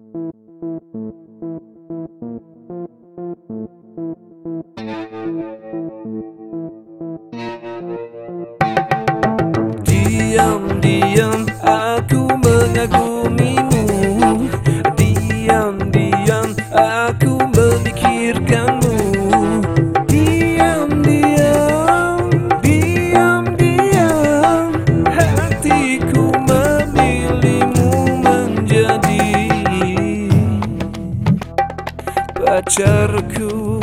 Diam-diam pacarku